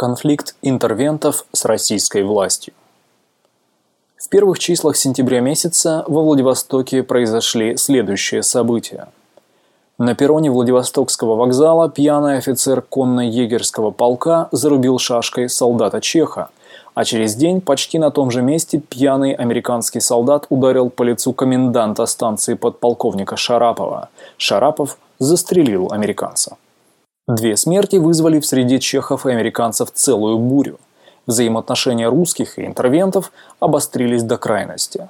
Конфликт интервентов с российской властью. В первых числах сентября месяца во Владивостоке произошли следующие события. На перроне Владивостокского вокзала пьяный офицер конно-егерского полка зарубил шашкой солдата Чеха, а через день почти на том же месте пьяный американский солдат ударил по лицу коменданта станции подполковника Шарапова. Шарапов застрелил американца. Две смерти вызвали в среде чехов и американцев целую бурю. Взаимоотношения русских и интервентов обострились до крайности.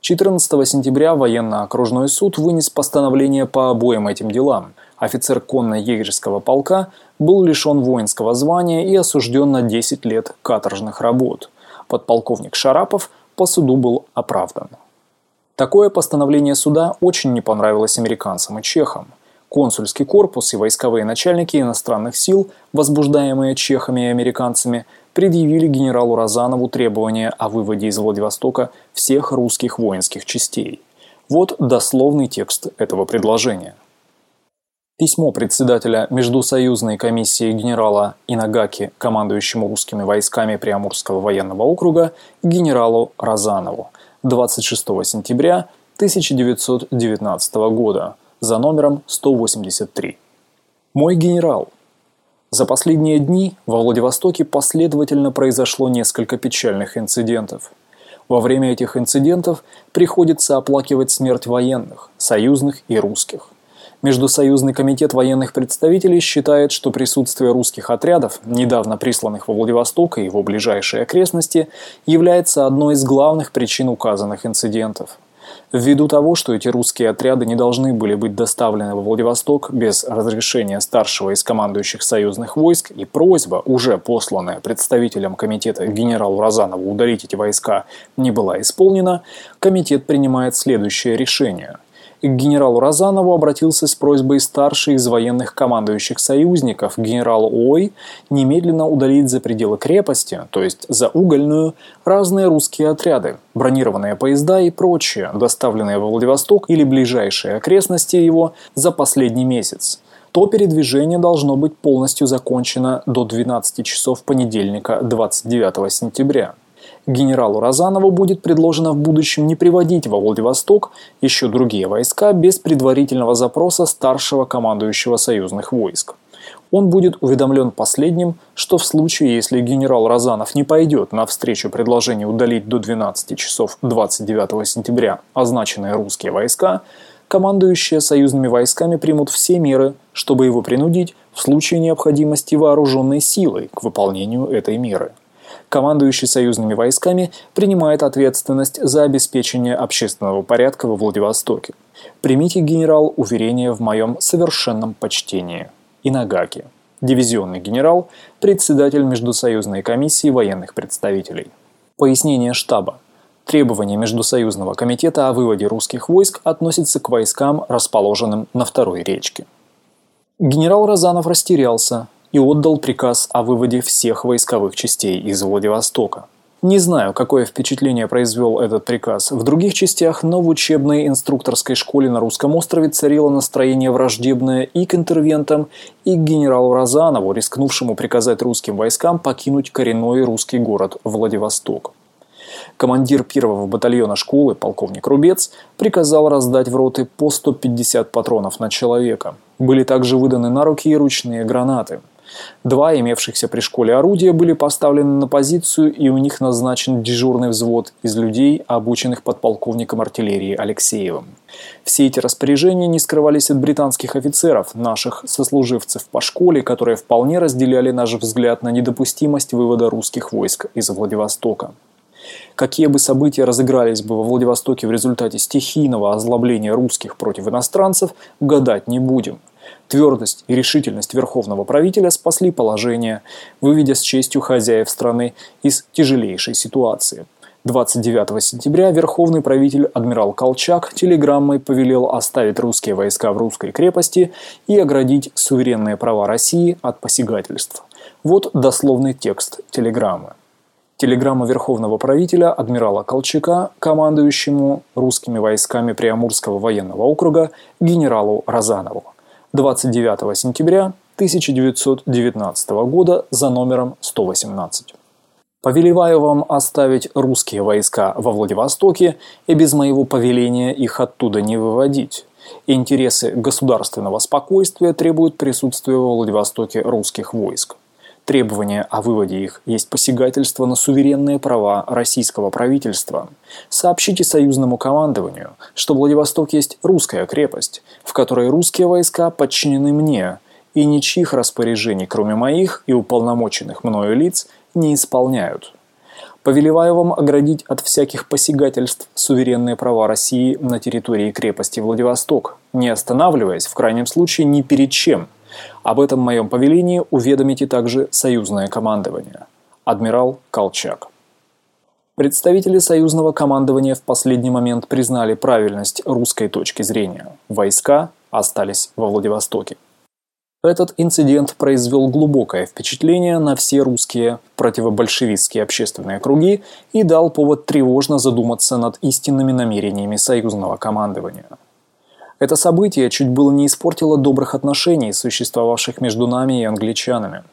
14 сентября военно-окружной суд вынес постановление по обоим этим делам. Офицер конно-егерского полка был лишен воинского звания и осужден на 10 лет каторжных работ. Подполковник Шарапов по суду был оправдан. Такое постановление суда очень не понравилось американцам и чехам – Консульский корпус и войсковые начальники иностранных сил, возбуждаемые чехами и американцами, предъявили генералу Розанову требования о выводе из Владивостока всех русских воинских частей. Вот дословный текст этого предложения. Письмо председателя Междусоюзной комиссии генерала Инагаки, командующему русскими войсками Приамурского военного округа, генералу Розанову 26 сентября 1919 года за номером 183. Мой генерал. За последние дни во Владивостоке последовательно произошло несколько печальных инцидентов. Во время этих инцидентов приходится оплакивать смерть военных, союзных и русских. Междусоюзный комитет военных представителей считает, что присутствие русских отрядов, недавно присланных во Владивосток и его ближайшие окрестности, является одной из главных причин указанных инцидентов. Ввиду того, что эти русские отряды не должны были быть доставлены во Владивосток без разрешения старшего из командующих союзных войск и просьба, уже посланная представителям комитета генералу Розанову удалить эти войска, не была исполнена, комитет принимает следующее решение – к генералу Розанову обратился с просьбой старший из военных командующих союзников, генерал Ой, немедленно удалить за пределы крепости, то есть за угольную, разные русские отряды, бронированные поезда и прочее, доставленные во Владивосток или ближайшие окрестности его за последний месяц. То передвижение должно быть полностью закончено до 12 часов понедельника 29 сентября генералу Розанову будет предложено в будущем не приводить во Владивосток еще другие войска без предварительного запроса старшего командующего союзных войск. Он будет уведомлен последним, что в случае, если генерал Розанов не пойдет навстречу предложению удалить до 12 часов 29 сентября означенные русские войска, командующие союзными войсками примут все меры, чтобы его принудить в случае необходимости вооруженной силой к выполнению этой меры командующий союзными войсками принимает ответственность за обеспечение общественного порядка во Владивостоке. Примите, генерал, уверение в моем совершенном почтении. Инагаки. Дивизионный генерал, председатель Междусоюзной комиссии военных представителей. Пояснение штаба. Требования Междусоюзного комитета о выводе русских войск относятся к войскам, расположенным на второй речке. Генерал Розанов растерялся, и отдал приказ о выводе всех войсковых частей из Владивостока. Не знаю, какое впечатление произвел этот приказ в других частях, но в учебной инструкторской школе на Русском острове царило настроение враждебное и к интервентам, и к генералу Розанову, рискнувшему приказать русским войскам покинуть коренной русский город Владивосток. Командир первого батальона школы, полковник Рубец, приказал раздать в роты по 150 патронов на человека. Были также выданы на руки и ручные гранаты – Два имевшихся при школе орудия были поставлены на позицию, и у них назначен дежурный взвод из людей, обученных подполковником артиллерии Алексеевым. Все эти распоряжения не скрывались от британских офицеров, наших сослуживцев по школе, которые вполне разделяли наш взгляд на недопустимость вывода русских войск из Владивостока. Какие бы события разыгрались бы во Владивостоке в результате стихийного озлобления русских против иностранцев, гадать не будем – Твердость и решительность верховного правителя спасли положение, выведя с честью хозяев страны из тяжелейшей ситуации. 29 сентября верховный правитель адмирал Колчак телеграммой повелел оставить русские войска в русской крепости и оградить суверенные права России от посягательств. Вот дословный текст телеграммы. Телеграмма верховного правителя адмирала Колчака, командующему русскими войсками Приамурского военного округа генералу Розанову. 29 сентября 1919 года за номером 118. Повелеваю вам оставить русские войска во Владивостоке и без моего повеления их оттуда не выводить. Интересы государственного спокойствия требуют присутствия во Владивостоке русских войск. Требование о выводе их есть посягательство на суверенные права российского правительства. Сообщите союзному командованию, что Владивосток есть русская крепость, в которой русские войска подчинены мне, и ничьих распоряжений, кроме моих и уполномоченных мною лиц, не исполняют. Повелеваю вам оградить от всяких посягательств суверенные права России на территории крепости Владивосток, не останавливаясь в крайнем случае ни перед чем. Об этом моем повелении уведомите также союзное командование. Адмирал Колчак. Представители союзного командования в последний момент признали правильность русской точки зрения. Войска остались во Владивостоке. Этот инцидент произвел глубокое впечатление на все русские противобольшевистские общественные круги и дал повод тревожно задуматься над истинными намерениями союзного командования. Это событие чуть было не испортило добрых отношений, существовавших между нами и англичанами.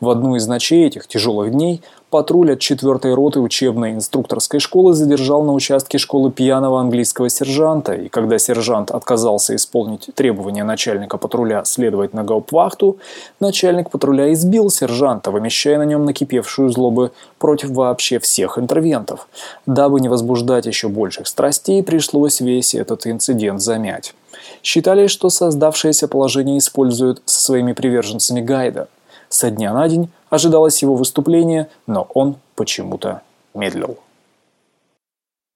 В одну из ночей этих тяжелых дней патруль от 4 роты учебной инструкторской школы задержал на участке школы пьяного английского сержанта, и когда сержант отказался исполнить требования начальника патруля следовать на гауптвахту, начальник патруля избил сержанта, вымещая на нем накипевшую злобу против вообще всех интервентов. Дабы не возбуждать еще больших страстей, пришлось весь этот инцидент замять. Считали, что создавшееся положение используют со своими приверженцами Гайда – со дня на день ожидалось его выступление, но он почему-то медлил.